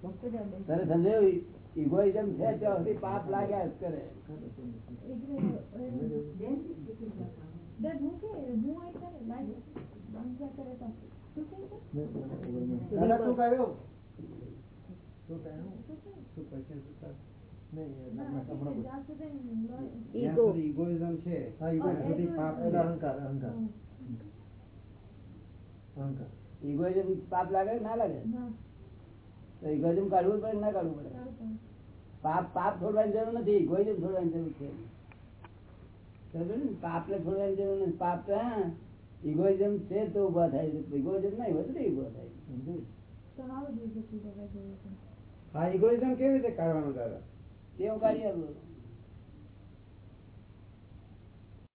તને સમજાયું ઇગોઇઝમ છે ત્યાં સુધી પાપ લાગ્યા જ કરે દાદા શું કહ્યું શું કહ્યું શું question શું થાય? જ્યાં ઈગો સુધી egoism છે હા, egoism. ત્યાં સુધી પાપ એટલે છે. અહંકાર અહંકાર અહંકાર ઇગોઇઝમ પાપ લાગે કે ના લાગે તો ઇગોઇઝમ કાઢવું પડે ના કાઢવું પડે. પાપ પાપ છોડવાની જરૂર નથી ઇગોઇઝમ છોડવાની જરૂર છે. પાપ ને? છોડવાની જરૂર નથી. પાપ તો હા ઇગોઇઝમ છે તો ઊભા થાય ઇગોઇઝમ નહીં નહીં ઊભા થાય? હા ઇગોઇઝમ કેવી રીતે કાઢવાનું દાદા કેવું કાઢી આપું?